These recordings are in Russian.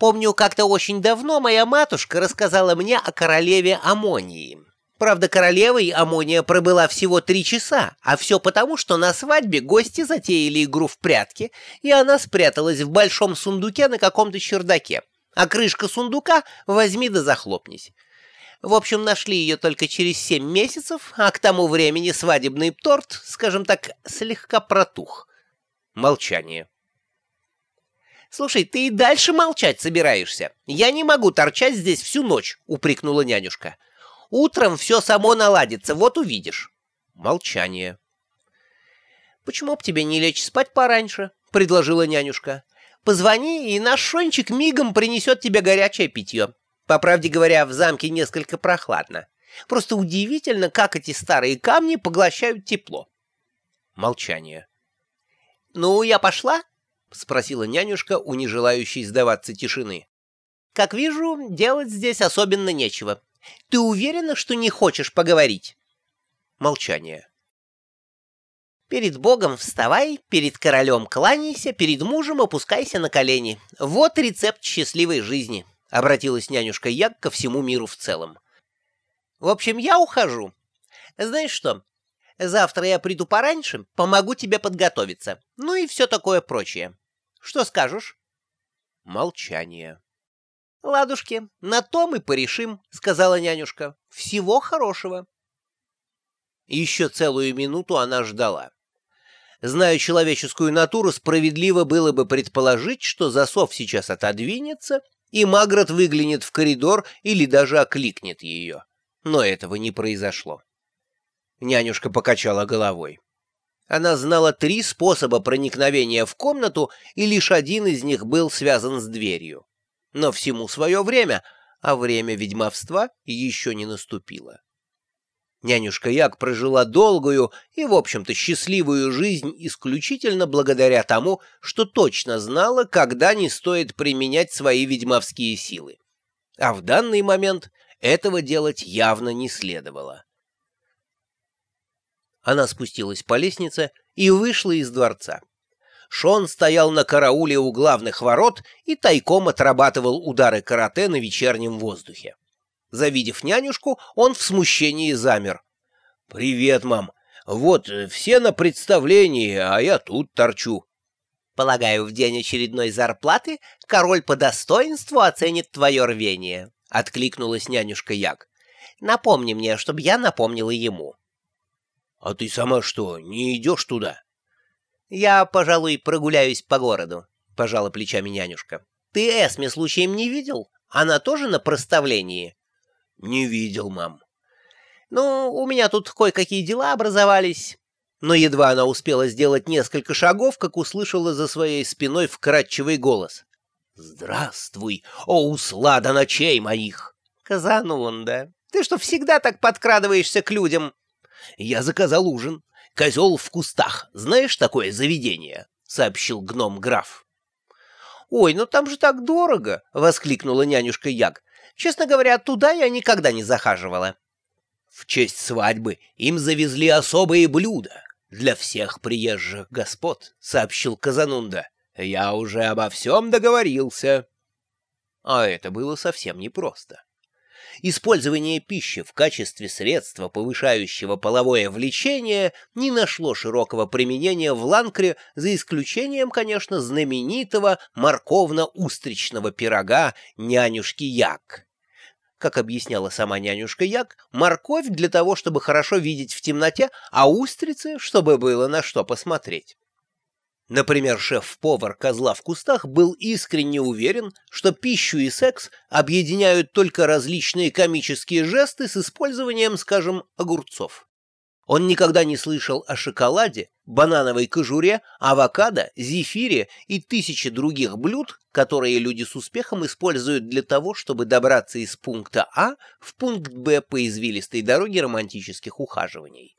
Помню, как-то очень давно моя матушка рассказала мне о королеве Амонии. Правда, королевой Амония пробыла всего три часа, а все потому, что на свадьбе гости затеяли игру в прятки, и она спряталась в большом сундуке на каком-то чердаке. А крышка сундука возьми да захлопнись. В общем, нашли ее только через семь месяцев, а к тому времени свадебный торт, скажем так, слегка протух. Молчание. «Слушай, ты и дальше молчать собираешься? Я не могу торчать здесь всю ночь», — упрекнула нянюшка. «Утром все само наладится, вот увидишь». Молчание. «Почему б тебе не лечь спать пораньше?» — предложила нянюшка. «Позвони, и наш Шончик мигом принесет тебе горячее питье. По правде говоря, в замке несколько прохладно. Просто удивительно, как эти старые камни поглощают тепло». Молчание. «Ну, я пошла?» — спросила нянюшка у нежелающей сдаваться тишины. «Как вижу, делать здесь особенно нечего. Ты уверена, что не хочешь поговорить?» Молчание. «Перед Богом вставай, перед королем кланяйся, перед мужем опускайся на колени. Вот рецепт счастливой жизни», — обратилась нянюшка Яг ко всему миру в целом. «В общем, я ухожу. Знаешь что, завтра я приду пораньше, помогу тебе подготовиться, ну и все такое прочее. Что скажешь?» Молчание. «Ладушки, на то мы порешим», — сказала нянюшка. «Всего хорошего». Еще целую минуту она ждала. Зная человеческую натуру, справедливо было бы предположить, что засов сейчас отодвинется, и Магрот выглянет в коридор или даже окликнет ее. Но этого не произошло. Нянюшка покачала головой. Она знала три способа проникновения в комнату, и лишь один из них был связан с дверью. Но всему свое время, а время ведьмовства еще не наступило. Нянюшка Як прожила долгую и, в общем-то, счастливую жизнь исключительно благодаря тому, что точно знала, когда не стоит применять свои ведьмовские силы. А в данный момент этого делать явно не следовало. Она спустилась по лестнице и вышла из дворца. Шон стоял на карауле у главных ворот и тайком отрабатывал удары карате на вечернем воздухе. Завидев нянюшку, он в смущении замер. «Привет, мам. Вот, все на представлении, а я тут торчу». «Полагаю, в день очередной зарплаты король по достоинству оценит твое рвение», — откликнулась нянюшка Як. «Напомни мне, чтобы я напомнила ему». «А ты сама что, не идешь туда?» «Я, пожалуй, прогуляюсь по городу», — пожала плечами нянюшка. «Ты Эсми случаем не видел? Она тоже на проставлении?» «Не видел, мам». «Ну, у меня тут кое-какие дела образовались». Но едва она успела сделать несколько шагов, как услышала за своей спиной вкрадчивый голос. «Здравствуй, о услада ночей моих!» «Казанунда, ты что, всегда так подкрадываешься к людям?» «Я заказал ужин. Козел в кустах. Знаешь такое заведение?» — сообщил гном-граф. «Ой, ну там же так дорого!» — воскликнула нянюшка Яг. «Честно говоря, туда я никогда не захаживала». «В честь свадьбы им завезли особые блюда для всех приезжих господ», — сообщил Казанунда. «Я уже обо всем договорился». А это было совсем непросто использование пищи в качестве средства, повышающего половое влечение, не нашло широкого применения в Ланкре, за исключением, конечно, знаменитого морковно-устричного пирога «Нянюшки Як». Как объясняла сама нянюшка Як, морковь для того, чтобы хорошо видеть в темноте, а устрицы, чтобы было на что посмотреть. Например, шеф-повар «Козла в кустах» был искренне уверен, что пищу и секс объединяют только различные комические жесты с использованием, скажем, огурцов. Он никогда не слышал о шоколаде, банановой кожуре, авокадо, зефире и тысяче других блюд, которые люди с успехом используют для того, чтобы добраться из пункта А в пункт Б по извилистой дороге романтических ухаживаний.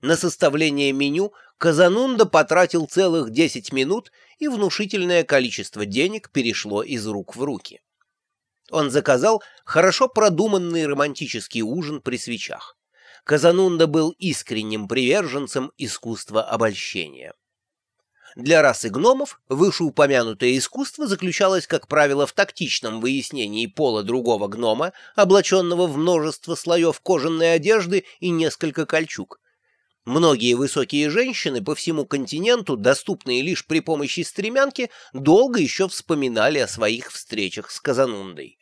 На составление меню Казанунда потратил целых 10 минут, и внушительное количество денег перешло из рук в руки. Он заказал хорошо продуманный романтический ужин при свечах. Казанунда был искренним приверженцем искусства обольщения. Для расы гномов вышеупомянутое искусство заключалось, как правило, в тактичном выяснении пола другого гнома, облаченного в множество слоев кожаной одежды и несколько кольчуг. Многие высокие женщины по всему континенту, доступные лишь при помощи стремянки, долго еще вспоминали о своих встречах с Казанундой.